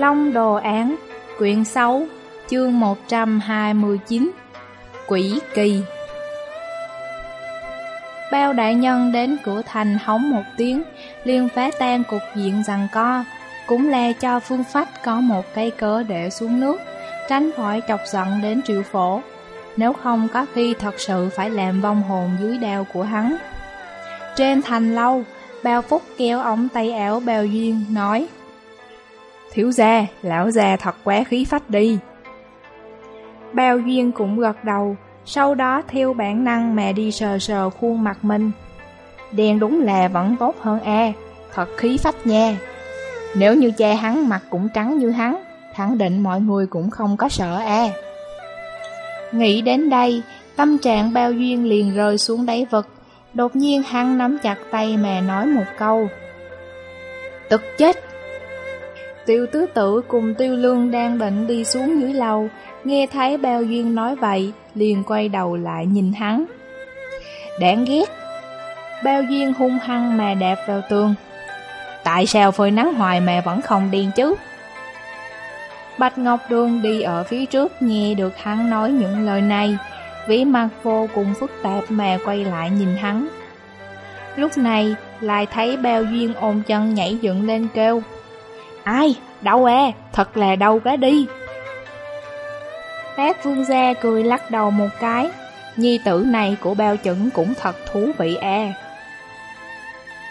Long Đồ Án, quyển 6, chương 129 Quỷ Kỳ Bao đại nhân đến cửa thành hóng một tiếng, liền phá tan cục diện rằng co, cũng le cho phương phách có một cây cớ để xuống nước, tránh khỏi chọc giận đến triệu phổ. Nếu không có khi thật sự phải làm vong hồn dưới đao của hắn. Trên thành lâu, bao phúc kéo ống tay áo bao duyên, nói Thiếu gia, lão già thật quá khí phách đi. Bao duyên cũng gật đầu, sau đó theo bản năng mà đi sờ sờ khuôn mặt mình. Đen đúng là vẫn tốt hơn e, thật khí phách nha. Nếu như cha hắn mặt cũng trắng như hắn, khẳng định mọi người cũng không có sợ e. Nghĩ đến đây, tâm trạng bao duyên liền rơi xuống đáy vực. Đột nhiên hắn nắm chặt tay mà nói một câu. Tức chết! Tiêu tứ tử cùng tiêu lương đang định đi xuống dưới lầu, nghe thấy bao duyên nói vậy, liền quay đầu lại nhìn hắn. Đáng ghét! Bao duyên hung hăng mà đạp vào tường. Tại sao phơi nắng hoài mà vẫn không điên chứ? Bạch Ngọc Đường đi ở phía trước nghe được hắn nói những lời này, vĩ mặt vô cùng phức tạp mà quay lại nhìn hắn. Lúc này, lại thấy bao duyên ôm chân nhảy dựng lên kêu. Ai? đau e? Thật là đau cái đi. Bác vương gia cười lắc đầu một cái. Nhi tử này của bao chuẩn cũng thật thú vị e.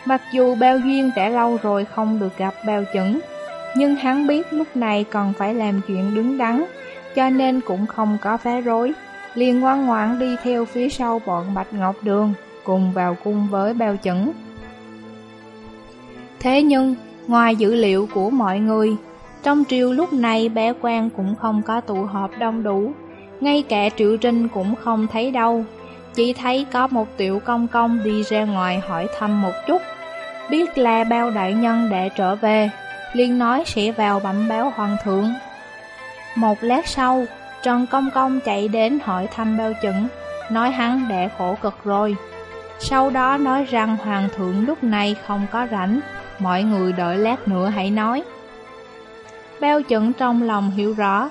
Mặc dù bao duyên đã lâu rồi không được gặp bao chuẩn, nhưng hắn biết lúc này còn phải làm chuyện đứng đắn, cho nên cũng không có phá rối. liền ngoan ngoãn đi theo phía sau bọn Bạch Ngọc Đường, cùng vào cung với bao chuẩn. Thế nhưng, ngoài dữ liệu của mọi người, trong triều lúc này bé quan cũng không có tụ họp đông đủ, ngay cả triệu trinh cũng không thấy đâu. Chỉ thấy có một tiểu công công đi ra ngoài hỏi thăm một chút, biết là bao đại nhân để trở về, liền nói sẽ vào bẩm báo hoàng thượng. Một lát sau, Trần Công Công chạy đến hỏi thăm bao chẩn, nói hắn đã khổ cực rồi. Sau đó nói rằng hoàng thượng lúc này không có rảnh, mọi người đợi lát nữa hãy nói. Bao chẩn trong lòng hiểu rõ,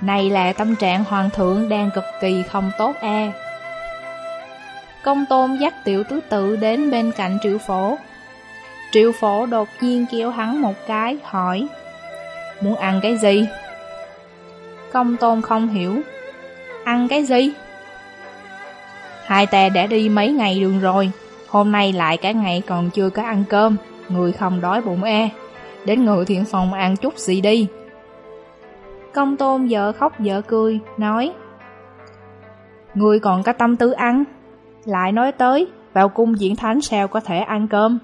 này là tâm trạng hoàng thượng đang cực kỳ không tốt e. Công tôn dắt tiểu tứ tự đến bên cạnh triệu phổ, Triệu phổ đột nhiên kêu hắn một cái, hỏi Muốn ăn cái gì? Công tôn không hiểu Ăn cái gì? Hai ta đã đi mấy ngày đường rồi Hôm nay lại cả ngày còn chưa có ăn cơm Người không đói bụng e Đến ngự thiện phòng ăn chút gì đi Công tôn vợ khóc vợ cười Nói Người còn có tâm tư ăn Lại nói tới Vào cung diễn thánh sao có thể ăn cơm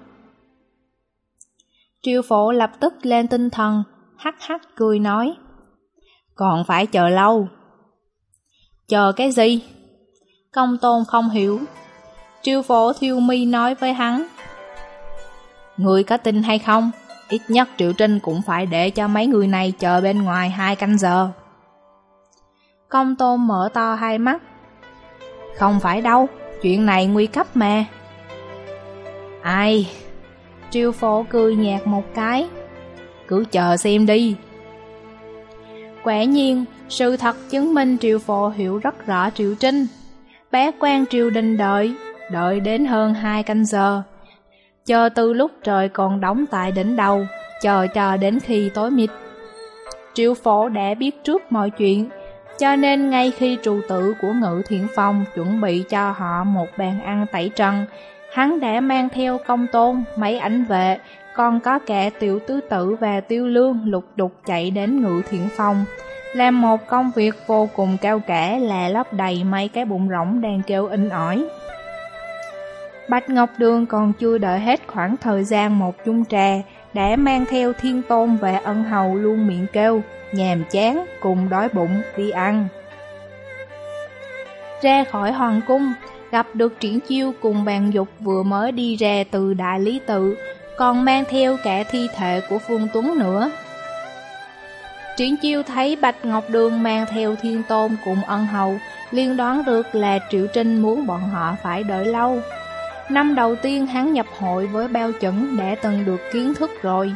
Triều phổ lập tức lên tinh thần, hắc hắc cười nói. Còn phải chờ lâu. Chờ cái gì? Công tôn không hiểu. Triều phổ thiêu mi nói với hắn. Người có tin hay không? Ít nhất Triệu Trinh cũng phải để cho mấy người này chờ bên ngoài hai canh giờ. Công tôn mở to hai mắt. Không phải đâu, chuyện này nguy cấp mà. Ai, triệu phổ cười nhạt một cái Cứ chờ xem đi Quả nhiên, sự thật chứng minh Triều Phổ hiểu rất rõ Triệu Trinh. Bé quan Triều Đình đợi, đợi đến hơn hai canh giờ. Chờ từ lúc trời còn đóng tại đỉnh đầu, chờ chờ đến khi tối mịt. Triệu Phổ đã biết trước mọi chuyện, cho nên ngay khi trụ tử của Ngự Thiện Phong chuẩn bị cho họ một bàn ăn tẩy trần, Hắn đã mang theo công tôn, mấy ảnh vệ, còn có kẻ tiểu tứ tử và tiêu lương lục đục chạy đến ngự thiện phong. Làm một công việc vô cùng cao cả là lấp đầy mấy cái bụng rỗng đang kêu in ỏi. Bạch Ngọc Đường còn chưa đợi hết khoảng thời gian một chung trà, đã mang theo thiên tôn và ân hầu luôn miệng kêu, nhàm chán, cùng đói bụng, đi ăn. Ra khỏi hoàng cung, gặp được triển chiêu cùng bàn dục vừa mới đi ra từ đại lý tự, còn mang theo cả thi thể của Phương Tuấn nữa. Triển chiêu thấy Bạch Ngọc Đường mang theo thiên tôn cùng ân hầu, liên đoán được là Triệu Trinh muốn bọn họ phải đợi lâu. Năm đầu tiên hắn nhập hội với bao chuẩn đã từng được kiến thức rồi,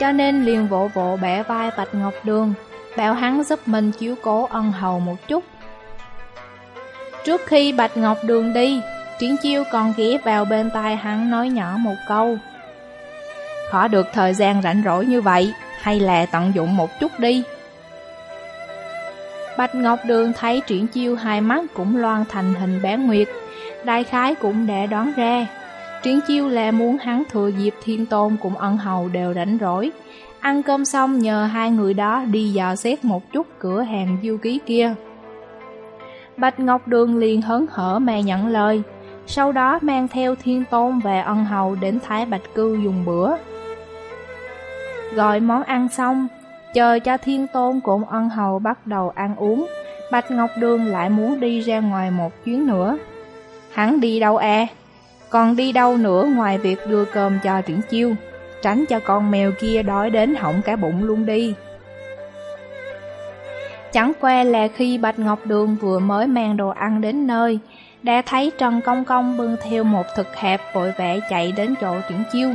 cho nên liền vỗ vỗ bẻ vai Bạch Ngọc Đường, bảo hắn giúp mình chiếu cố ân hầu một chút. Trước khi Bạch Ngọc Đường đi, Triển Chiêu còn ghé vào bên tai hắn nói nhỏ một câu. Khó được thời gian rảnh rỗi như vậy, hay là tận dụng một chút đi. Bạch Ngọc Đường thấy Triển Chiêu hai mắt cũng loan thành hình bán nguyệt, đại khái cũng đã đoán ra. Triển Chiêu là muốn hắn thừa dịp thiên tôn cùng ân hầu đều rảnh rỗi. Ăn cơm xong nhờ hai người đó đi dò xét một chút cửa hàng du ký kia. Bạch Ngọc Đường liền hớn hở mà nhận lời, sau đó mang theo thiên tôn và ân hầu đến Thái Bạch Cư dùng bữa. Gọi món ăn xong, chờ cho thiên tôn cùng ân hầu bắt đầu ăn uống, Bạch Ngọc Đường lại muốn đi ra ngoài một chuyến nữa. Hắn đi đâu à? Còn đi đâu nữa ngoài việc đưa cơm cho triển chiêu, tránh cho con mèo kia đói đến hỏng cả bụng luôn đi. Chẳng qua là khi Bạch Ngọc Đường vừa mới mang đồ ăn đến nơi, đã thấy Trần Công Công bưng theo một thực hẹp vội vã chạy đến chỗ triển chiêu.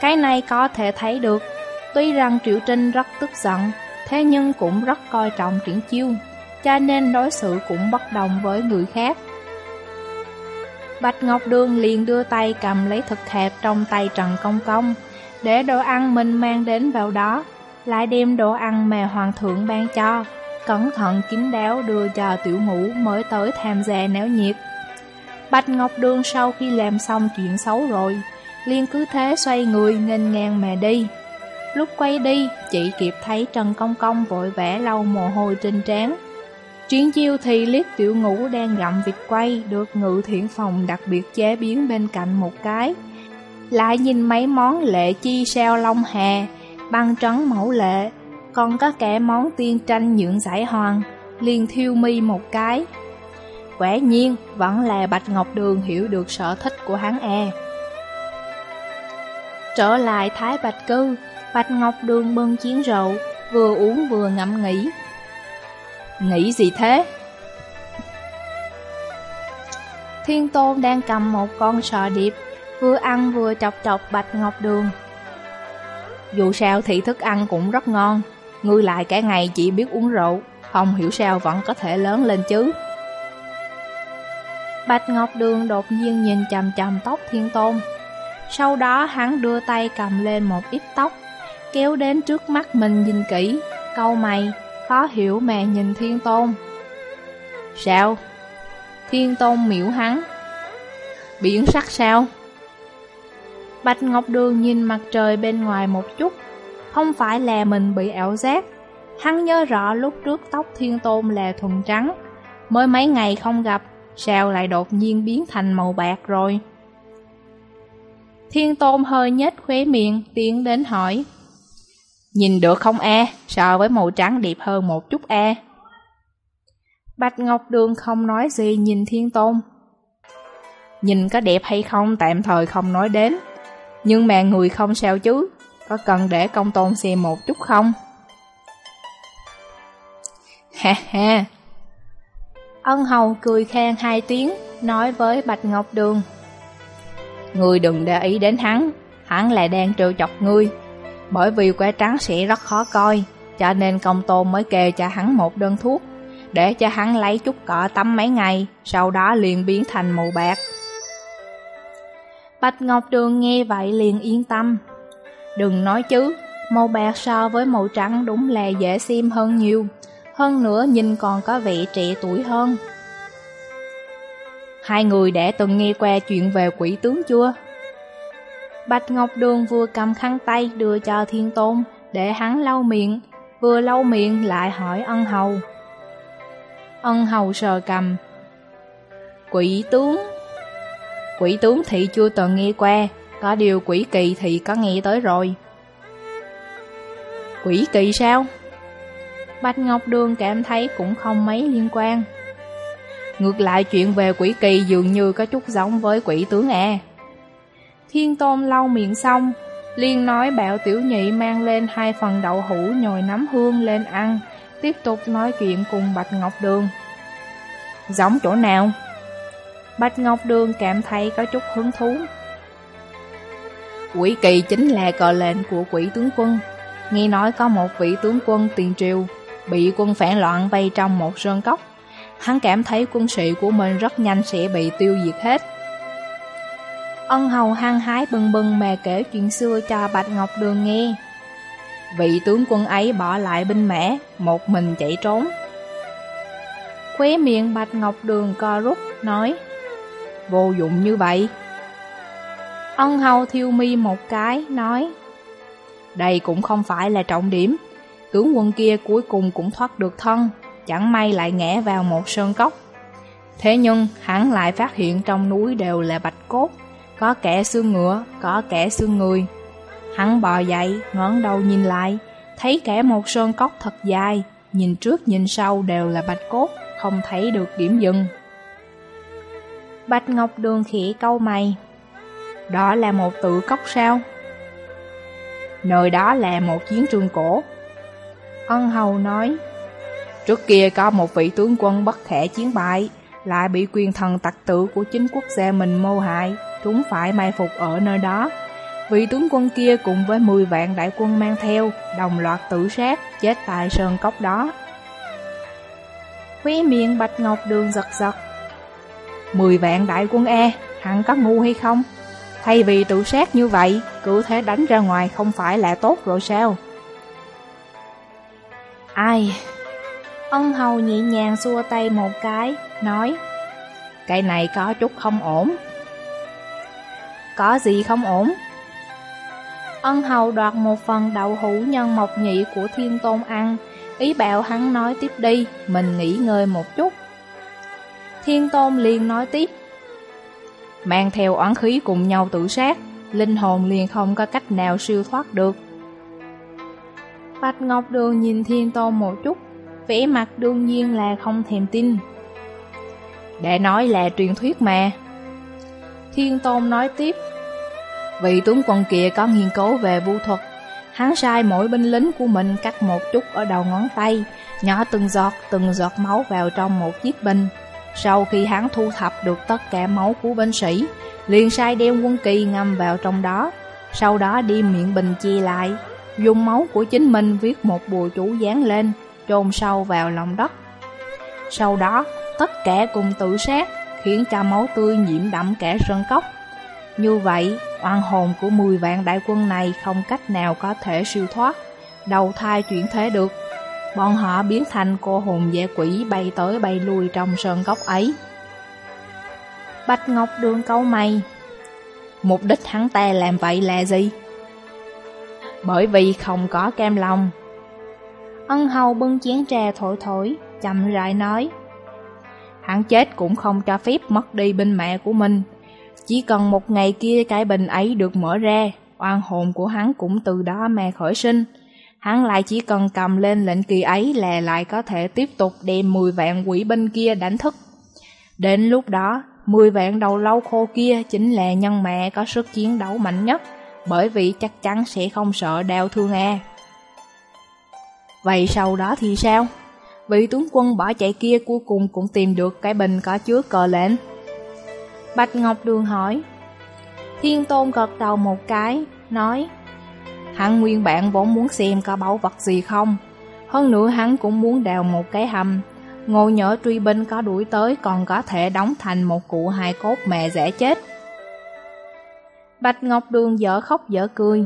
Cái này có thể thấy được, tuy rằng Triệu Trinh rất tức giận, thế nhưng cũng rất coi trọng triển chiêu, cho nên đối xử cũng bất đồng với người khác. Bạch Ngọc Đường liền đưa tay cầm lấy thực hẹp trong tay Trần Công Công, để đồ ăn mình mang đến vào đó, lại đem đồ ăn mà Hoàng thượng ban cho, cẩn thận kín đáo đưa cho tiểu ngũ mới tới tham gia náo nhiệt. Bạch Ngọc Đường sau khi làm xong chuyện xấu rồi, liền cứ thế xoay người nghênh ngang mà đi. Lúc quay đi, chị kịp thấy Trần Công Công vội vẻ lau mồ hôi trên trán. Triển chiêu thì liếc tiểu ngũ đang gặm vịt quay được ngự thiện phòng đặc biệt chế biến bên cạnh một cái. Lại nhìn mấy món lệ chi sao long hà, băng trắng mẫu lệ, còn có kẻ món tiên tranh nhượng giải hoàng, liền thiêu mi một cái. Quả nhiên, vẫn là Bạch Ngọc Đường hiểu được sở thích của hắn e. Trở lại Thái Bạch Cư, Bạch Ngọc Đường bưng chiến rượu, vừa uống vừa ngẫm nghĩ. Nghĩ gì thế? Thiên Tôn đang cầm một con sò điệp, vừa ăn vừa chọc chọc Bạch Ngọc Đường. Dù sao thì thức ăn cũng rất ngon, ngươi lại cả ngày chỉ biết uống rượu, không hiểu sao vẫn có thể lớn lên chứ. Bạch Ngọc Đường đột nhiên nhìn chầm chầm tóc Thiên Tôn. Sau đó hắn đưa tay cầm lên một ít tóc, kéo đến trước mắt mình nhìn kỹ, câu mày, khó hiểu mà nhìn Thiên Tôn. Sao? Thiên Tôn miễu hắn. Biển sắc sao? Bạch Ngọc Đường nhìn mặt trời bên ngoài một chút, không phải là mình bị ảo giác. Hắn nhớ rõ lúc trước tóc Thiên Tôn là thuần trắng, mới mấy ngày không gặp, sao lại đột nhiên biến thành màu bạc rồi? Thiên Tôn hơi nhếch khóe miệng, tiến đến hỏi. Nhìn được không e, so với màu trắng đẹp hơn một chút e. Bạch Ngọc Đường không nói gì nhìn Thiên Tôn. Nhìn có đẹp hay không tạm thời không nói đến, nhưng mà người không sao chứ, có cần để công tôn xem một chút không? Ha ha! Ân hầu cười khen hai tiếng, nói với Bạch Ngọc Đường. Ngươi đừng để ý đến hắn, hắn là đang trêu chọc ngươi, bởi vì que trắng sẽ rất khó coi, cho nên công tôn mới kê cho hắn một đơn thuốc, để cho hắn lấy chút cọ tắm mấy ngày, sau đó liền biến thành màu bạc. Bạch Ngọc Đường nghe vậy liền yên tâm. Đừng nói chứ, màu bạc so với màu trắng đúng là dễ xem hơn nhiều, hơn nữa nhìn còn có vị trẻ tuổi hơn. Hai người đã từng nghe qua chuyện về quỷ tướng chưa? Bạch Ngọc Đường vừa cầm khăn tay đưa cho Thiên Tôn để hắn lau miệng, vừa lau miệng lại hỏi ân hầu. Ân hầu sờ cầm. Quỷ tướng? Quỷ tướng thị chưa từng nghe qua, có điều quỷ kỳ thì có nghe tới rồi. Quỷ kỳ sao? Bạch Ngọc Đường cảm thấy cũng không mấy liên quan. Ngược lại chuyện về quỷ kỳ dường như có chút giống với quỷ tướng à. Thiên Tôn lau miệng xong, liền nói bảo tiểu nhị mang lên hai phần đậu hũ nhồi nắm hương lên ăn, tiếp tục nói chuyện cùng Bạch Ngọc Đường. Giống chỗ nào? Bạch Ngọc Đường cảm thấy có chút hứng thú. Quỷ kỳ chính là cờ lệnh của quỷ tướng quân. Nghe nói có một vị tướng quân tiền triều bị quân phản loạn vây trong một sơn cốc. Hắn cảm thấy quân sĩ của mình rất nhanh sẽ bị tiêu diệt hết. Ân hầu hăng hái bừng bừng mà kể chuyện xưa cho Bạch Ngọc Đường nghe. Vị tướng quân ấy bỏ lại binh mã, một mình chạy trốn. Khóe miệng Bạch Ngọc Đường co rút, nói Vô dụng như vậy. Ân hầu thiêu mi một cái, nói Đây cũng không phải là trọng điểm. Tướng quân kia cuối cùng cũng thoát được thân, chẳng may lại ngã vào một sơn cốc. Thế nhưng hắn lại phát hiện trong núi đều là bạch cốt, có kẻ xương ngựa, có kẻ xương người. Hắn bò dậy, ngón đầu nhìn lại, thấy kẻ một sơn cốc thật dài, nhìn trước nhìn sau đều là bạch cốt, không thấy được điểm dừng. Bạch Ngọc Đường khỉ câu mày. Đó là một tự cốc sao? Nơi đó là một chiến trường cổ. Ân Hầu nói, trước kia có một vị tướng quân bất khẽ chiến bại, lại bị quyền thần tặc tử của chính quốc gia mình mưu hại, chúng phải mai phục ở nơi đó. Vị tướng quân kia cùng với 10 vạn đại quân mang theo, đồng loạt tự sát, chết tại sơn cốc đó. Khóe miệng Bạch Ngọc Đường giật giật. 10 vạn đại quân E, hẳn có ngu hay không? Thay vì tự sát như vậy, cứ thế đánh ra ngoài không phải là tốt rồi sao? Ai? Ân hầu nhẹ nhàng xua tay một cái, nói Cái này có chút không ổn. Có gì không ổn? Ân hầu đoạt một phần đậu hũ nhân mộc nhị của thiên tôn ăn, ý bảo hắn nói tiếp đi, mình nghỉ ngơi một chút. Thiên tôn liền nói tiếp, mang theo oán khí cùng nhau tự sát, linh hồn liền không có cách nào siêu thoát được. Bạch Ngọc Đường nhìn Thiên Tôn một chút, vẻ mặt đương nhiên là không thèm tin. đã nói là truyền thuyết mà. Thiên Tôn nói tiếp, vị tướng quân kia có nghiên cứu về vũ thuật, hắn sai mỗi binh lính của mình cắt một chút ở đầu ngón tay, nhỏ từng giọt từng giọt máu vào trong một chiếc bình. Sau khi hắn thu thập được tất cả máu của binh sĩ, liền sai đem quân kỳ ngâm vào trong đó, sau đó đi miệng bình chia lại, dùng máu của chính mình viết một bùa chú dán lên, chôn sâu vào lòng đất. Sau đó, tất cả cùng tự sát, khiến cho máu tươi nhiễm đậm cả sơn cốc. Như vậy, oan hồn của 10 vạn đại quân này không cách nào có thể siêu thoát, đầu thai chuyển thế được. Bọn họ biến thành cô hồn dễ quỷ bay tới bay lui trong sơn cốc ấy. Bạch Ngọc Đường câu mày Mục đích hắn ta làm vậy là gì? bởi vì không có cam lòng. Ân hầu bưng chén trà thổi thổi, chậm rãi nói. Hắn chết cũng không cho phép mất đi binh mẹ của mình. Chỉ cần một ngày kia cái bình ấy được mở ra, oan hồn của hắn cũng từ đó mà khởi sinh. Hắn lại chỉ cần cầm lên lệnh kỳ ấy là lại có thể tiếp tục đem 10 vạn quỷ binh kia đánh thức. Đến lúc đó, 10 vạn đầu lâu khô kia chính là nhân mẹ có sức chiến đấu mạnh nhất bởi vì chắc chắn sẽ không sợ đau thương e. Vậy sau đó thì sao? Vị tướng quân bỏ chạy kia cuối cùng cũng tìm được cái bình có chứa cờ lệnh. Bạch Ngọc Đường hỏi. Thiên Tôn gật đầu một cái, nói Hắn nguyên bản vốn muốn xem có báu vật gì không. Hơn nữa hắn cũng muốn đào một cái hầm. Ngồi nhỡ truy binh có đuổi tới còn có thể đóng thành một cụ hài cốt mẹ dễ chết. Bạch Ngọc Đường dở khóc dở cười.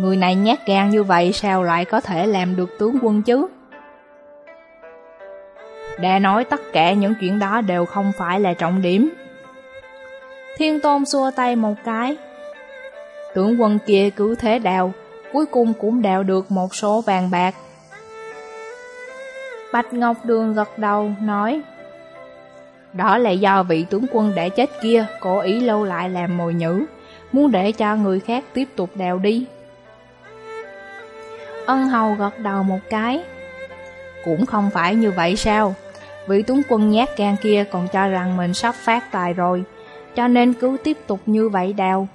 Người này nhát gan như vậy sao lại có thể làm được tướng quân chứ? Đã nói tất cả những chuyện đó đều không phải là trọng điểm. Thiên Tôn xua tay một cái. Tướng quân kia cứ thế đào, cuối cùng cũng đào được một số vàng bạc. Bạch Ngọc Đường gật đầu, nói đó là do vị tướng quân đã chết kia cố ý lâu lại làm mồi nhữ, muốn để cho người khác tiếp tục đào đi. Ân hầu gật đầu một cái. Cũng không phải như vậy sao? Vị tướng quân nhát gan kia còn cho rằng mình sắp phát tài rồi, cho nên cứ tiếp tục như vậy đào.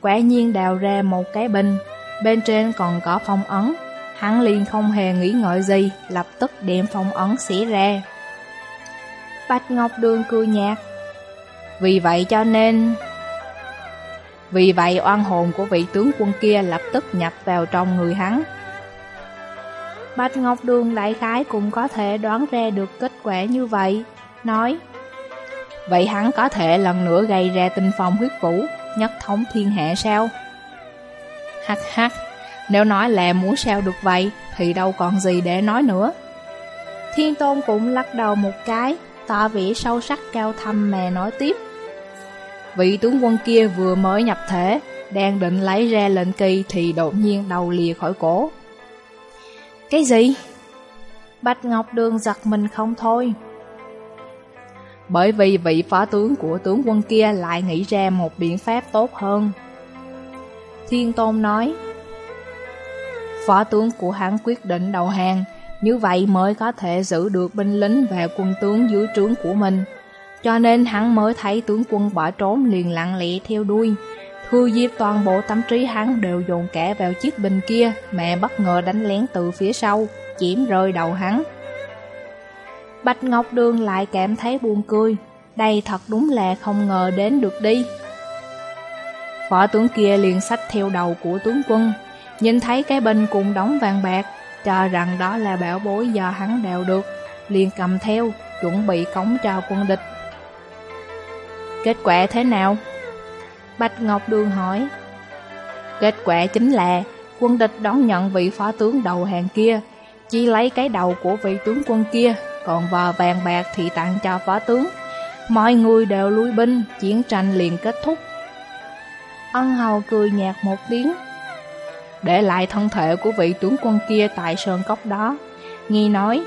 Quả nhiên đào ra một cái bình, bên trên còn có phong ấn. Hắn liền không hề nghĩ ngợi gì, lập tức đem phong ấn xỉ ra. Bạch Ngọc Đường cười nhạt. Vì vậy cho nên... Vì vậy oan hồn của vị tướng quân kia lập tức nhập vào trong người hắn. Bạch Ngọc Đường đại khái cũng có thể đoán ra được kết quả như vậy, nói Vậy hắn có thể lần nữa gây ra tinh phong huyết vũ, nhất thống thiên hạ sao? Hắc hắc, nếu nói là muốn sao được vậy, thì đâu còn gì để nói nữa. Thiên Tôn cũng lắc đầu một cái, tỏ vẻ sâu sắc cao thâm mà nói tiếp. Vị tướng quân kia vừa mới nhập thể, đang định lấy ra lệnh kỳ thì đột nhiên đầu lìa khỏi cổ. Cái gì? Bạch Ngọc Đường giật mình không thôi. Bởi vì vị phó tướng của tướng quân kia lại nghĩ ra một biện pháp tốt hơn. Thiên Tôn nói, Phó tướng của hắn quyết định đầu hàng, như vậy mới có thể giữ được binh lính và quân tướng dưới trướng của mình. Cho nên hắn mới thấy tướng quân bỏ trốn liền lặng lẽ theo đuôi. Thư diệp toàn bộ tâm trí hắn đều dồn cả vào chiếc bình kia, mẹ bất ngờ đánh lén từ phía sau, chiếm rơi đầu hắn. Bạch Ngọc Đường lại cảm thấy buồn cười, đây thật đúng là không ngờ đến được đi. Võ tướng kia liền sách theo đầu của tướng quân, nhìn thấy cái bình cùng đóng vàng bạc, cho rằng đó là bảo bối do hắn đào được, liền cầm theo, chuẩn bị cống cho quân địch. Kết quả thế nào? Bạch Ngọc Đường hỏi. Kết quả chính là quân địch đón nhận vị phó tướng đầu hàng kia, chỉ lấy cái đầu của vị tướng quân kia, còn vò vàng bạc thì tặng cho phó tướng. Mọi người đều lui binh, chiến tranh liền kết thúc. Ân hầu cười nhạt một tiếng, để lại thân thể của vị tướng quân kia tại sơn cốc đó. Nghi nói,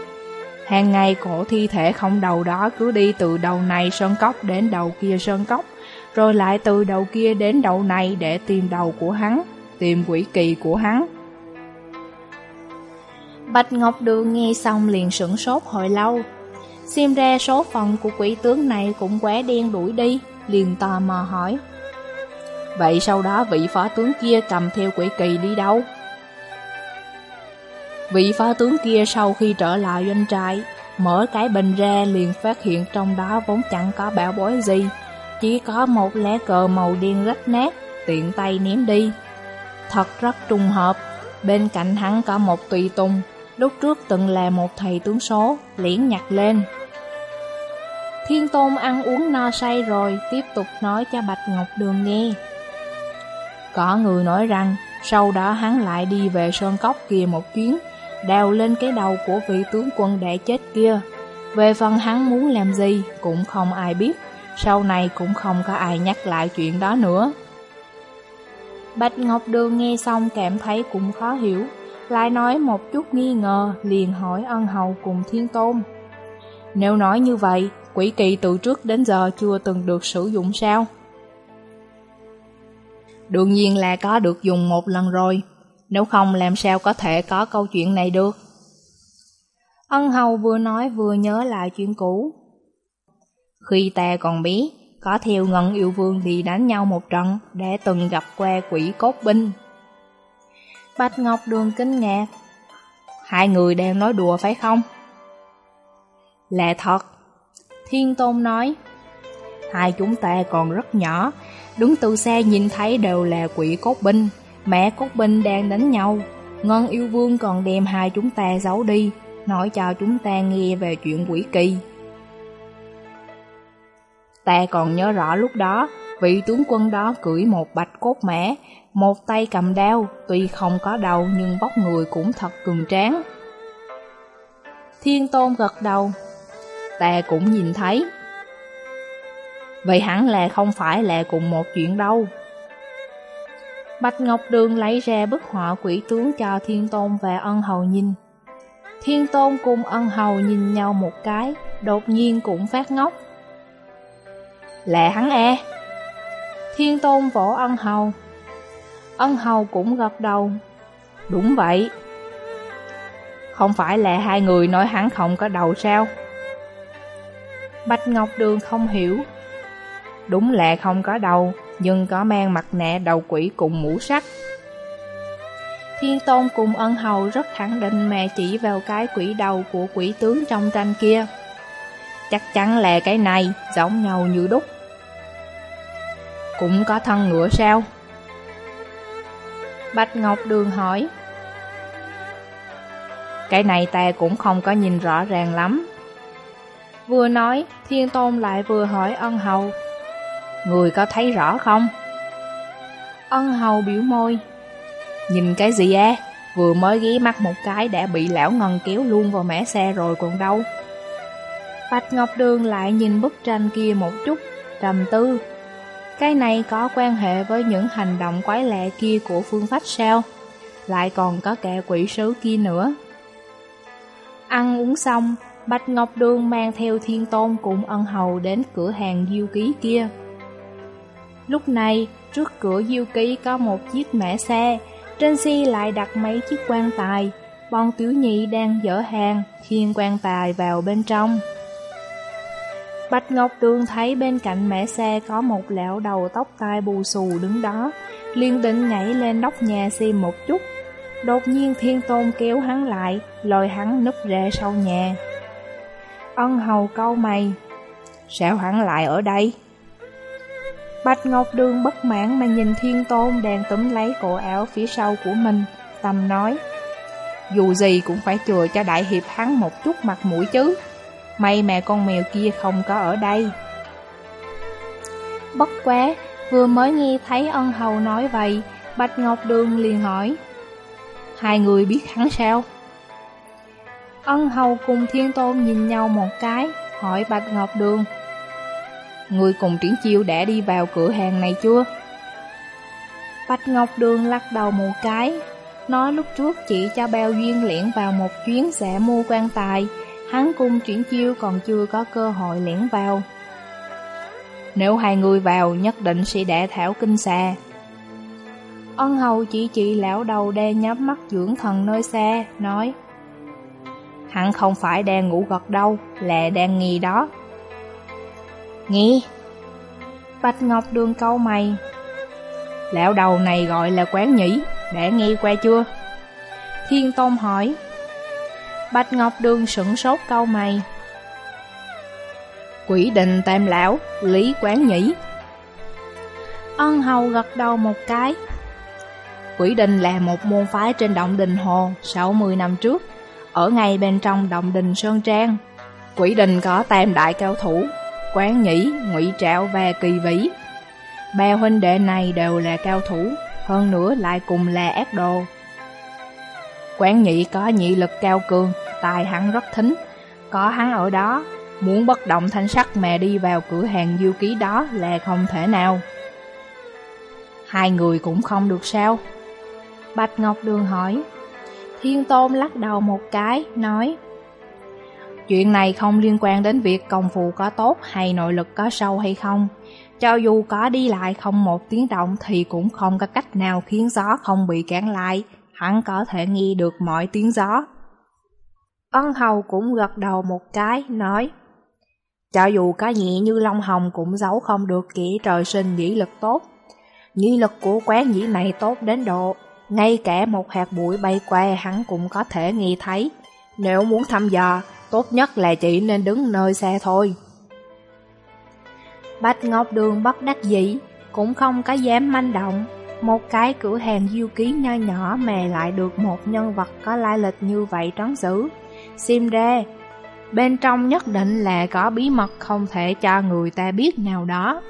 hàng ngày cổ thi thể không đầu đó cứ đi từ đầu này sơn cốc đến đầu kia sơn cốc, rồi lại từ đầu kia đến đầu này để tìm đầu của hắn, tìm quỷ kỳ của hắn. Bạch Ngọc Đường nghe xong liền sửng sốt hồi lâu. Xem ra số phận của quỷ tướng này cũng quá đen đuổi đi, liền tò mò hỏi. Vậy sau đó vị phó tướng kia cầm theo quỷ kỳ đi đâu? Vị phó tướng kia sau khi trở lại doanh trại, mở cái bình ra liền phát hiện trong đó vốn chẳng có bảo bối gì, chỉ có một lá cờ màu đen rách nát, tiện tay ném đi. Thật rất trùng hợp, bên cạnh hắn có một tùy tùng, lúc trước từng là một thầy tướng số, liễn nhặt lên. Thiên Tôn ăn uống no say rồi, tiếp tục nói cho Bạch Ngọc Đường nghe. Có người nói rằng, sau đó hắn lại đi về sơn cốc kia một chuyến, đào lên cái đầu của vị tướng quân đã chết kia. Về phần hắn muốn làm gì cũng không ai biết, sau này cũng không có ai nhắc lại chuyện đó nữa. Bạch Ngọc Đường nghe xong cảm thấy cũng khó hiểu, lại nói một chút nghi ngờ, liền hỏi ân hầu cùng thiên tôn. Nếu nói như vậy, quỷ kỳ từ trước đến giờ chưa từng được sử dụng sao? Đương nhiên là có được dùng một lần rồi, nếu không làm sao có thể có câu chuyện này được. Ân hầu vừa nói vừa nhớ lại chuyện cũ. Khi ta còn bé, có theo ngân yêu vương đi đánh nhau một trận để từng gặp qua quỷ cốt binh. Bạch Ngọc Đường kinh ngạc. Hai người đang nói đùa phải không? Là thật. Thiên Tôn nói. Hai chúng ta còn rất nhỏ, đứng từ xa nhìn thấy đều là quỷ cốt binh. Mẹ cốt binh đang đánh nhau. Ngân yêu vương còn đem hai chúng ta giấu đi, nói cho chúng ta nghe về chuyện quỷ kỳ. Ta còn nhớ rõ lúc đó, vị tướng quân đó cưỡi một bạch cốt mã, một tay cầm đao, tuy không có đầu nhưng vóc người cũng thật cường tráng. Thiên Tôn gật đầu, ta cũng nhìn thấy. Vậy hẳn là không phải là cùng một chuyện đâu. Bạch Ngọc Đường lấy ra bức họa quỷ tướng cho Thiên Tôn và ân hầu nhìn. Thiên Tôn cùng ân hầu nhìn nhau một cái, đột nhiên cũng phát ngốc. Là hắn e. Thiên Tôn vỗ ân hầu. Ân hầu cũng gật đầu. Đúng vậy. Không phải là hai người nói hắn không có đầu sao? Bạch Ngọc Đường không hiểu. Đúng là không có đầu, nhưng có mang mặt nạ đầu quỷ cùng mũ sắt. Thiên Tôn cùng ân hầu rất khẳng định mà chỉ vào cái quỷ đầu của quỷ tướng trong tranh kia. Chắc chắn là cái này, giống nhau như đúc. Cũng có thân ngựa sao? Bạch Ngọc Đường hỏi. Cái này ta cũng không có nhìn rõ ràng lắm. Vừa nói, Thiên Tôn lại vừa hỏi ân hầu. Người có thấy rõ không? Ân hầu biểu môi. Nhìn cái gì á? Vừa mới ghé mắt một cái đã bị lão ngân kéo luôn vào mẻ xe rồi còn đâu. Bạch Ngọc Đường lại nhìn bức tranh kia một chút, trầm tư. Cái này có quan hệ với những hành động quái lạ kia của phương phách sao? Lại còn có kẻ quỷ sứ kia nữa. Ăn uống xong, Bạch Ngọc Đường mang theo thiên tôn cùng ân hầu đến cửa hàng diêu ký kia. Lúc này, trước cửa diêu ký có một chiếc mẻ xe, trên xe lại đặt mấy chiếc quan tài, bọn tiểu nhị đang dỡ hàng, khiêng quan tài vào bên trong. Bạch Ngọc Đường thấy bên cạnh mẹ xe có một lão đầu tóc tai bù xù đứng đó, liền định nhảy lên nóc nhà xem một chút. Đột nhiên thiên tôn kéo hắn lại, lôi hắn núp rễ sau nhà. Ân hầu câu mày, sao hắn lại ở đây? Bạch Ngọc Đường bất mãn mà nhìn thiên tôn đang túm lấy cổ áo phía sau của mình, tầm nói. Dù gì cũng phải chừa cho đại hiệp hắn một chút mặt mũi chứ. May mẹ con mèo kia không có ở đây. Bất quá, vừa mới nghe thấy ân hầu nói vậy, Bạch Ngọc Đường liền hỏi. Hai người biết hắn sao? Ân hầu cùng thiên tôn nhìn nhau một cái, hỏi Bạch Ngọc Đường. Người cùng triển chiêu đã đi vào cửa hàng này chưa? Bạch Ngọc Đường lắc đầu một cái, nói lúc trước chỉ cho bao duyên liễn vào một chuyến sẽ mua quan tài, hắn cung chuyển chiêu còn chưa có cơ hội lẻn vào. Nếu hai người vào, nhất định sẽ đẻ thảo kinh xà. Ân hầu chỉ chị lão đầu đe nhắm mắt dưỡng thần nơi xa, nói Hắn không phải đang ngủ gật đâu, là đang nghi đó. Nghi? Bạch Ngọc Đường câu mày. Lão đầu này gọi là quán nhỉ, đã nghe qua chưa? Thiên Tôn hỏi. Bạch Ngọc Đường sửng sốt câu mày. Quỷ đình tam lão, lý quán nhỉ. Ân hầu gật đầu một cái. Quỷ đình là một môn phái trên động đình hồ 60 năm trước, ở ngay bên trong động đình Sơn Trang. Quỷ đình có tam đại cao thủ, quán nhĩ, ngụy trạo và kỳ vĩ. Ba huynh đệ này đều là cao thủ, hơn nữa lại cùng là ác đồ. Quán nhị có nhị lực cao cường, tài hắn rất thính. Có hắn ở đó, muốn bất động thanh sắc mà đi vào cửa hàng du ký đó là không thể nào. Hai người cũng không được sao? Bạch Ngọc Đường hỏi. Thiên Tôn lắc đầu một cái, nói Chuyện này không liên quan đến việc công phu có tốt hay nội lực có sâu hay không. Cho dù có đi lại không một tiếng động thì cũng không có cách nào khiến gió không bị cản lại, hắn có thể nghe được mọi tiếng gió. Ân hầu cũng gật đầu một cái, nói Cho dù có nhẹ như Long Hồng cũng giấu không được kỹ trời sinh dĩ lực tốt. Nhĩ lực của quán dĩ này tốt đến độ, ngay cả một hạt bụi bay qua hắn cũng có thể nghe thấy. Nếu muốn thăm dò, tốt nhất là chỉ nên đứng nơi xa thôi. Bạch Ngọc Đường bất đắc dĩ, cũng không có dám manh động, một cái cửa hàng du ký nho nhỏ mà lại được một nhân vật có lai lịch như vậy trấn giữ. Xem ra, bên trong nhất định là có bí mật không thể cho người ta biết nào đó.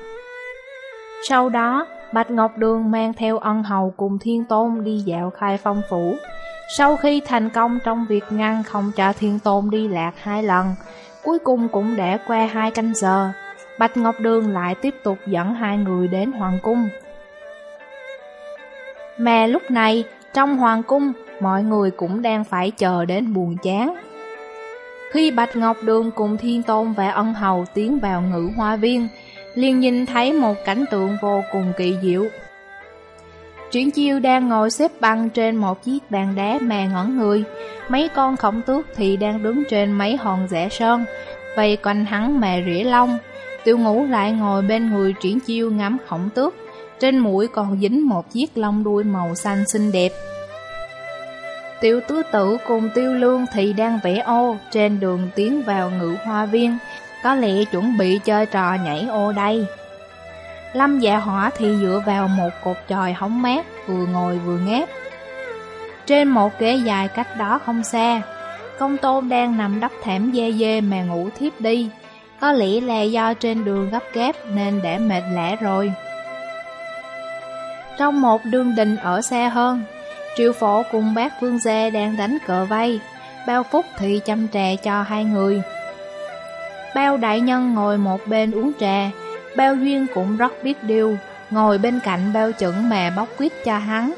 Sau đó, Bạch Ngọc Đường mang theo ân hầu cùng Thiên Tôn đi dạo khai phong phủ. Sau khi thành công trong việc ngăn không cho Thiên Tôn đi lạc hai lần, cuối cùng cũng đã qua hai canh giờ, Bạch Ngọc Đường lại tiếp tục dẫn hai người đến Hoàng Cung. Mà lúc này, trong hoàng cung, mọi người cũng đang phải chờ đến buồn chán. Khi Bạch Ngọc Đường cùng Thiên Tôn và ân hầu tiến vào ngự hoa viên, liền nhìn thấy một cảnh tượng vô cùng kỳ diệu. Triển chiêu đang ngồi xếp bằng trên một chiếc bàn đá mà ngẩn người, mấy con khổng tước thì đang đứng trên mấy hòn rẽ sơn, vây quanh hắn mà rỉa lông. Tiêu ngủ lại ngồi bên người triển chiêu ngắm khổng tước, trên mũi còn dính một chiếc lông đuôi màu xanh xinh đẹp. Tiểu tứ tử cùng tiêu lương thì đang vẽ ô trên đường tiến vào ngự hoa viên, có lẽ chuẩn bị chơi trò nhảy ô đây. Lâm dạ hỏa thì dựa vào một cột tròi hóng mát, vừa ngồi vừa ngáp. Trên một ghế dài cách đó không xa, công tôn đang nằm đắp thảm dê dê mà ngủ thiếp đi. Có lẽ là do trên đường gấp gáp nên đã mệt lẻ rồi. Trong một đường đình ở xa hơn, Triệu phổ cùng bác Vương Gia đang đánh cờ vây, bao phúc thì chăm trà cho hai người. Bao đại nhân ngồi một bên uống trà, bao duyên cũng rất biết điều, ngồi bên cạnh bao chuẩn mà bóc quýt cho hắn.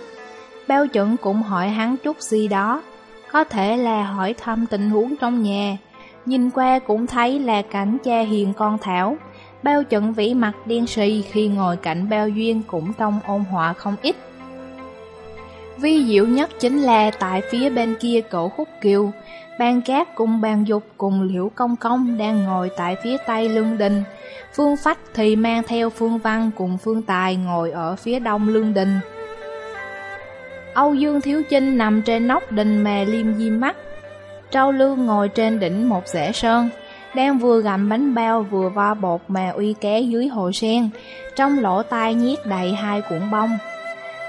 Bao chuẩn cũng hỏi hắn chút gì đó, có thể là hỏi thăm tình huống trong nhà. Nhìn qua cũng thấy là cảnh cha hiền con Thảo, bao trận vĩ mặt điên trì khi ngồi cạnh bao duyên cũng trong ôn họa không ít. Vi diệu nhất chính là tại phía bên kia cổ khúc kiều, ban cát cùng ban dục cùng liễu công công đang ngồi tại phía tây lương đình. Phương Phách thì mang theo Phương Văn cùng Phương Tài ngồi ở phía đông lương đình. Âu Dương Thiếu Chinh nằm trên nóc đình mè liêm diêm mắt. Trâu Lương ngồi trên đỉnh một rễ sơn, đang vừa gặm bánh bao vừa vo bột mà uy ké dưới hồ sen, trong lỗ tai nhét đầy hai cuộn bông.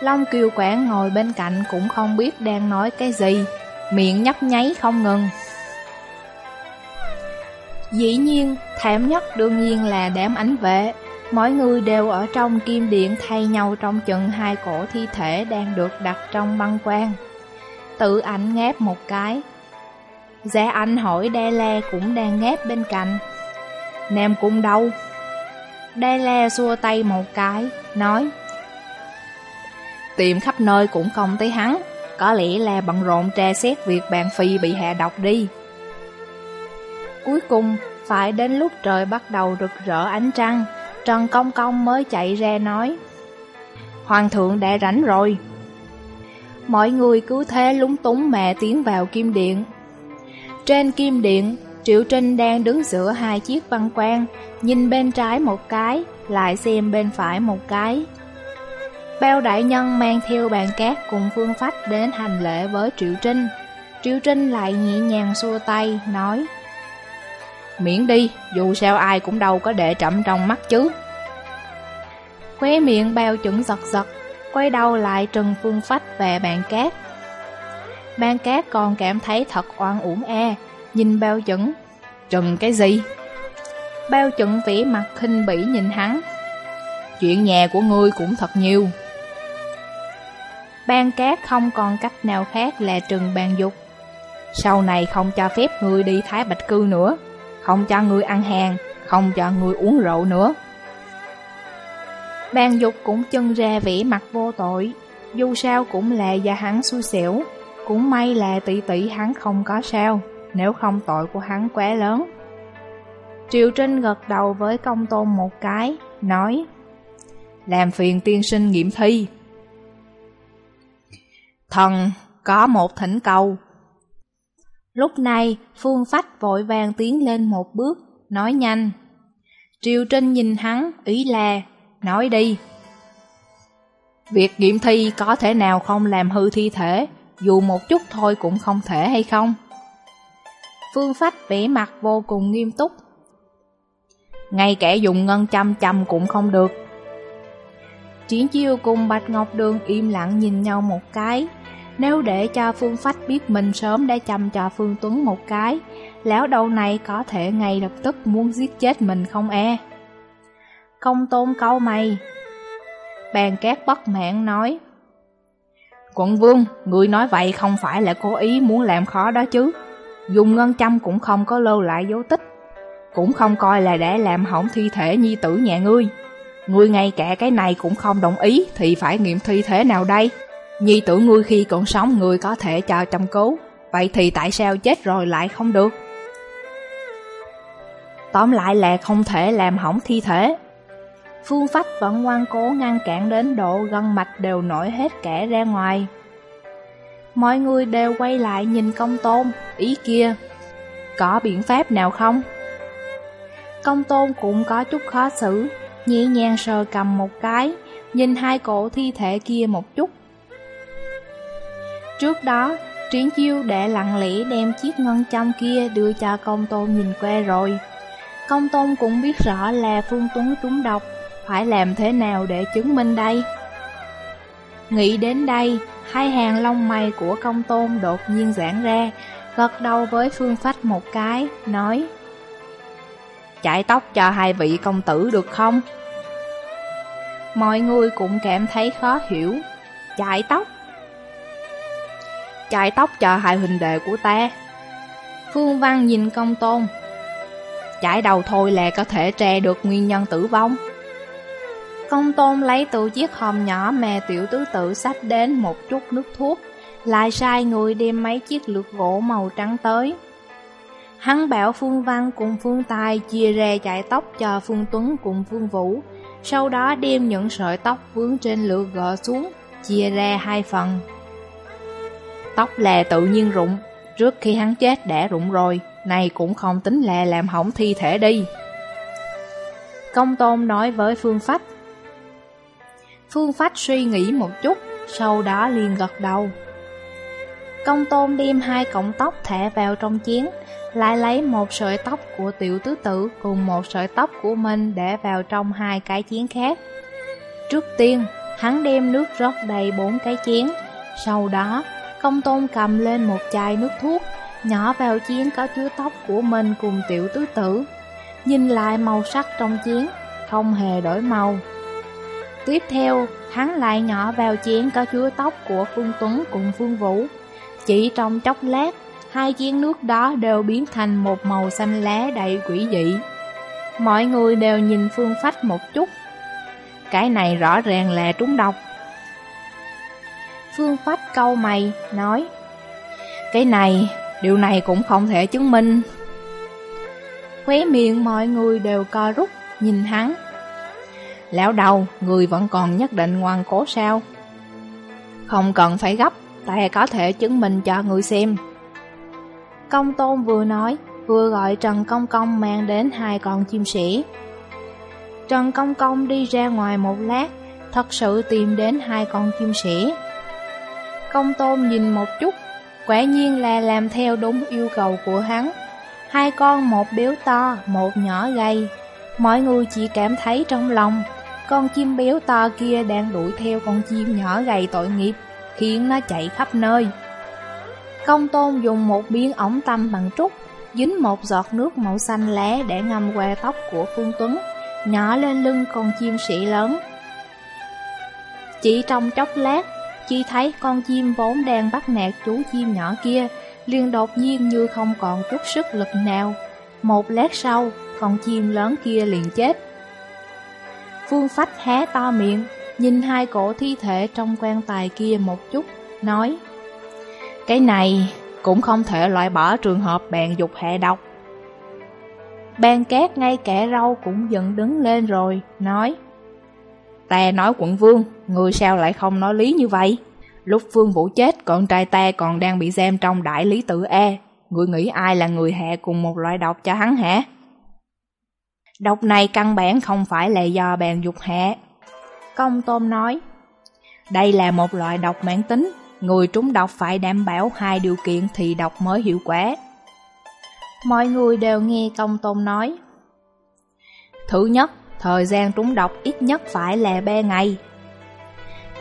Long Kiều Quảng ngồi bên cạnh cũng không biết đang nói cái gì, miệng nhấp nháy không ngừng. Dĩ nhiên, thảm nhất đương nhiên là đám ánh vệ. Mỗi người đều ở trong kim điện thay nhau trong chừng hai cổ thi thể đang được đặt trong băng quan. Tự ảnh ngáp một cái. Giá anh hỏi Đa La cũng đang ngáp bên cạnh. Nam cung đâu? Đa La xua tay một cái, nói Tìm khắp nơi cũng không thấy hắn Có lẽ là bận rộn tra xét việc bạn Phi bị hạ độc đi Cuối cùng, phải đến lúc trời bắt đầu rực rỡ ánh trăng Trần Công Công mới chạy ra nói Hoàng thượng đã rảnh rồi Mọi người cứ thế lúng túng mẹ tiến vào kim điện trên kim điện, Triệu Trinh đang đứng giữa hai chiếc văn quan Nhìn bên trái một cái, lại xem bên phải một cái Bao đại nhân mang theo bàn cát cùng phương phách đến hành lễ với Triệu Trinh. Triệu Trinh lại nhẹ nhàng xua tay, nói Miễn đi, dù sao ai cũng đâu có để chậm trong mắt chứ. Khóe miệng bao chuẩn giật giật, quay đầu lại trừng phương phách về bàn cát. Bàn cát còn cảm thấy thật oan uổng e, nhìn bao chuẩn. Trừng cái gì? Bao chuẩn vĩ mặt khinh bỉ nhìn hắn. Chuyện nhà của ngươi cũng thật nhiều. Ban cát không còn cách nào khác là trừng bàn dục. Sau này không cho phép người đi Thái Bạch Cư nữa, không cho người ăn hàng, không cho người uống rượu nữa. Bàn dục cũng chân ra vĩ mặt vô tội, dù sao cũng là gia hắn xui xẻo, cũng may là tỷ tỷ hắn không có sao, nếu không tội của hắn quá lớn. Triệu Trinh gật đầu với công tôn một cái, nói Làm phiền tiên sinh nghiệm thi Thần có một thỉnh cầu. Lúc này, Phương Phách vội vàng tiến lên một bước, nói nhanh. Triều Trinh nhìn hắn, ý là, nói đi. Việc nghiệm thi có thể nào không làm hư thi thể, dù một chút thôi cũng không thể hay không? Phương Phách vẻ mặt vô cùng nghiêm túc. Ngay kẻ dùng ngân chăm chăm cũng không được. Triển chiêu cùng Bạch Ngọc Đường im lặng nhìn nhau một cái, nếu để cho Phương Phách biết mình sớm đã chăm cho Phương Tuấn một cái, lão đầu này có thể ngay lập tức muốn giết chết mình không e. Công tôn câu mày. Bàn cát bất mạng nói. Quận vương, người nói vậy không phải là cố ý muốn làm khó đó chứ. Dùng ngân châm cũng không có lưu lại dấu tích. Cũng không coi là để làm hỏng thi thể nhi tử nhà ngươi. Ngươi ngay cả cái này cũng không đồng ý thì phải nghiệm thi thể nào đây? Nhi tử ngươi khi còn sống ngươi có thể cho chăm cứu Vậy thì tại sao chết rồi lại không được? Tóm lại là không thể làm hỏng thi thể Phương Phách vẫn ngoan cố ngăn cản đến độ gân mạch đều nổi hết kẻ ra ngoài Mọi người đều quay lại nhìn công tôn, ý kia Có biện pháp nào không? Công tôn cũng có chút khó xử Nhẹ nhàng sờ cầm một cái Nhìn hai cổ thi thể kia một chút Trước đó, Triển Chiêu đã lặng lẽ đem chiếc ngân châm kia đưa cho công tôn nhìn qua rồi. Công tôn cũng biết rõ là Phương Tuấn trúng độc, phải làm thế nào để chứng minh đây? Nghĩ đến đây, hai hàng lông mày của công tôn đột nhiên giãn ra, gật đầu với phương phách một cái, nói Chải tóc cho hai vị công tử được không? Mọi người cũng cảm thấy khó hiểu. Chải tóc? Chải tóc cho hai huynh đệ của ta. Phương Văn nhìn công tôn. Chải đầu thôi là có thể tre được nguyên nhân tử vong. Công tôn lấy từ chiếc hòm nhỏ mà tiểu tứ tự sách đến một chút nước thuốc. Lại sai người đem mấy chiếc lược gỗ màu trắng tới. Hắn bảo Phương Văn cùng Phương Tài chia ra chạy tóc cho Phương Tuấn cùng Phương Vũ. Sau đó đem những sợi tóc vướng trên lược gỡ xuống, Chia ra hai phần. Tóc là tự nhiên rụng, Trước khi hắn chết đã rụng rồi Này cũng không tính là làm hỏng thi thể đi. Công Tôn nói với Phương Phách Phương Phách suy nghĩ một chút Sau đó liền gật đầu Công Tôn đem hai cọng tóc thẻ vào trong chén lại lấy một sợi tóc của tiểu tứ tử cùng một sợi tóc của mình để vào trong hai cái chén khác. Trước tiên, hắn đem nước rót đầy bốn cái chén, sau đó, công tôn cầm lên một chai nước thuốc, nhỏ vào chén có chứa tóc của mình cùng tiểu tứ tử. Nhìn lại màu sắc trong chén, không hề đổi màu. Tiếp theo, hắn lại nhỏ vào chén có chứa tóc của Phương Tuấn cùng Phương Vũ. Chỉ trong chốc lát, hai chén nước đó đều biến thành một màu xanh lá đầy quỷ dị. Mọi người đều nhìn Phương Phách một chút. Cái này rõ ràng là trúng độc. Phương Phách câu mày, nói Cái này, điều này cũng không thể chứng minh. Khóe miệng mọi người đều co rút, nhìn hắn. Lão đầu, người vẫn còn nhất định ngoan cố sao? Không cần phải gấp, ta có thể chứng minh cho người xem. Công tôn vừa nói, vừa gọi Trần Công Công mang đến hai con chim sẻ. Trần Công Công đi ra ngoài một lát, thật sự tìm đến hai con chim sẻ. Công tôn nhìn một chút, quả nhiên là làm theo đúng yêu cầu của hắn. Hai con một béo to, một nhỏ gầy. Mọi người chỉ cảm thấy trong lòng, con chim béo to kia đang đuổi theo con chim nhỏ gầy tội nghiệp, khiến nó chạy khắp nơi. Công tôn dùng một miếng ống tâm bằng trúc, dính một giọt nước màu xanh lá để ngâm qua tóc của Phương Tuấn, nhỏ lên lưng con chim sĩ lớn. Chỉ trong chốc lát, chỉ thấy con chim vốn đang bắt nạt chú chim nhỏ kia, liền đột nhiên như không còn chút sức lực nào. Một lát sau, con chim lớn kia liền chết. Phương Phách hé to miệng, nhìn hai cổ thi thể trong quan tài kia một chút, nói cái này cũng không thể loại bỏ trường hợp bèn dục hệ độc. Ban cát ngay kẻ râu cũng dần đứng lên rồi, nói Ta nói quận vương, người sao lại không nói lý như vậy? Lúc Vương Vũ chết, con trai ta còn đang bị giam trong đại lý tự E. Người nghĩ ai là người hạ cùng một loại độc cho hắn hả? Độc này căn bản không phải là do bèn dục hạ. Công Tôm nói, đây là một loại độc mãn tính, Người trúng độc phải đảm bảo hai điều kiện thì độc mới hiệu quả. Mọi người đều nghe công tôn nói. Thứ nhất, thời gian trúng độc ít nhất phải là 3 ngày.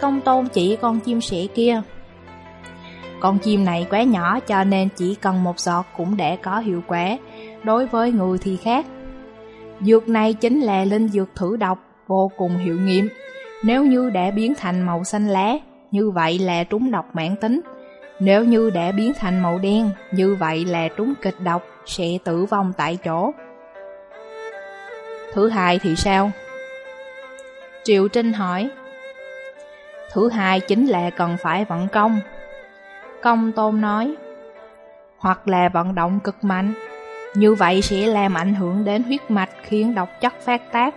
Công tôn chỉ con chim sẻ kia. Con chim này quá nhỏ cho nên chỉ cần một giọt cũng để có hiệu quả, đối với người thì khác. Dược này chính là linh dược thử độc, vô cùng hiệu nghiệm. Nếu như đã biến thành màu xanh lá, như vậy là trúng độc mãn tính. Nếu như đã biến thành màu đen, như vậy là trúng kịch độc, sẽ tử vong tại chỗ. Thứ hai thì sao? Triệu Trinh hỏi. Thứ hai chính là cần phải vận công. Công Tôn nói, hoặc là vận động cực mạnh, như vậy sẽ làm ảnh hưởng đến huyết mạch khiến độc chất phát tác.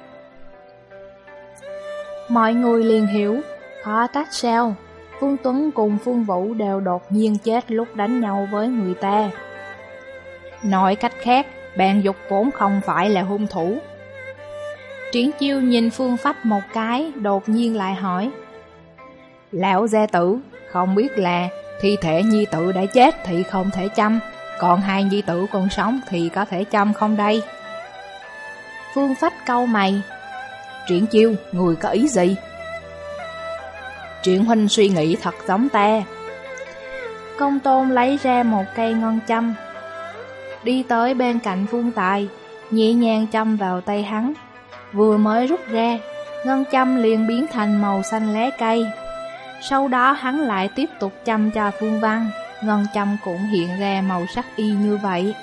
Mọi người liền hiểu, khó trách sao, Phương Tuấn cùng Phương Vũ đều đột nhiên chết lúc đánh nhau với người ta. Nói cách khác, bạn dục vốn không phải là hung thủ. Triển chiêu nhìn Phương Phách một cái, đột nhiên lại hỏi. Lão gia tử, không biết là thi thể nhi tử đã chết thì không thể chăm, còn hai di tử còn sống thì có thể chăm không đây? Phương Phách câu mày. Triển chiêu, người có ý gì? Triển huynh suy nghĩ thật giống ta. Công tôn lấy ra một cây ngon châm, đi tới bên cạnh Phương Tài, nhẹ nhàng châm vào tay hắn. Vừa mới rút ra, ngân châm liền biến thành màu xanh lá cây. Sau đó hắn lại tiếp tục châm cho Phương Văn, ngân châm cũng hiện ra màu sắc y như vậy.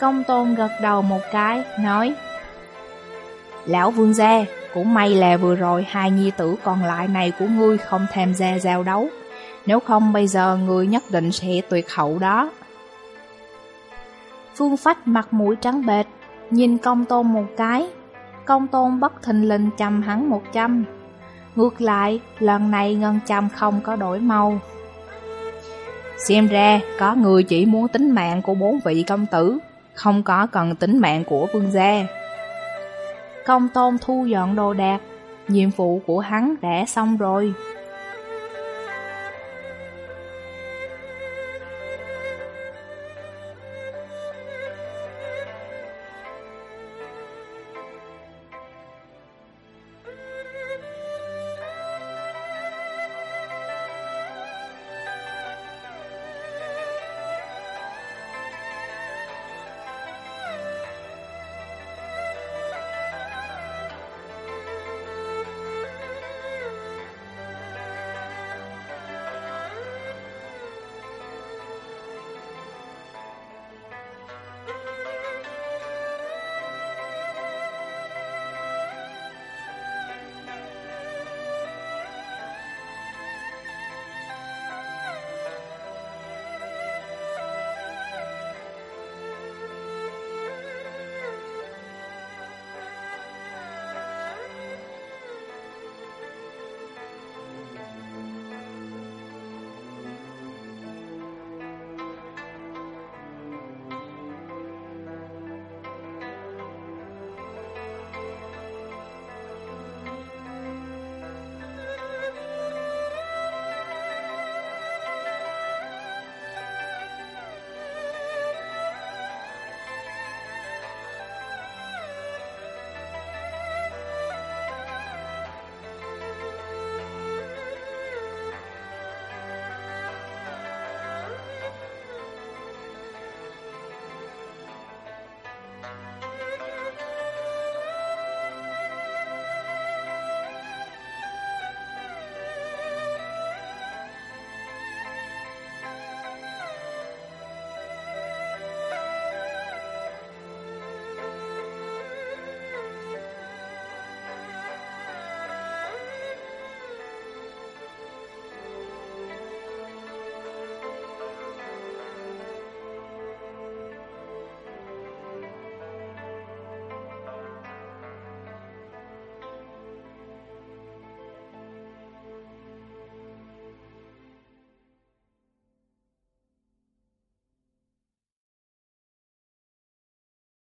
Công tôn gật đầu một cái, nói Lão vương gia, cũng may là vừa rồi hai nhi tử còn lại này của ngươi không tham gia giao đấu. Nếu không bây giờ ngươi nhất định sẽ tuyệt hậu đó. Phương Phách mặt mũi trắng bệt, nhìn công tôn một cái. Công tôn bất thình lình chầm hắn một trăm. Ngược lại, lần này ngân châm không có đổi màu. Xem ra, có người chỉ muốn tính mạng của bốn vị công tử, không có cần tính mạng của vương gia. Công tôn thu dọn đồ đạc, nhiệm vụ của hắn đã xong rồi.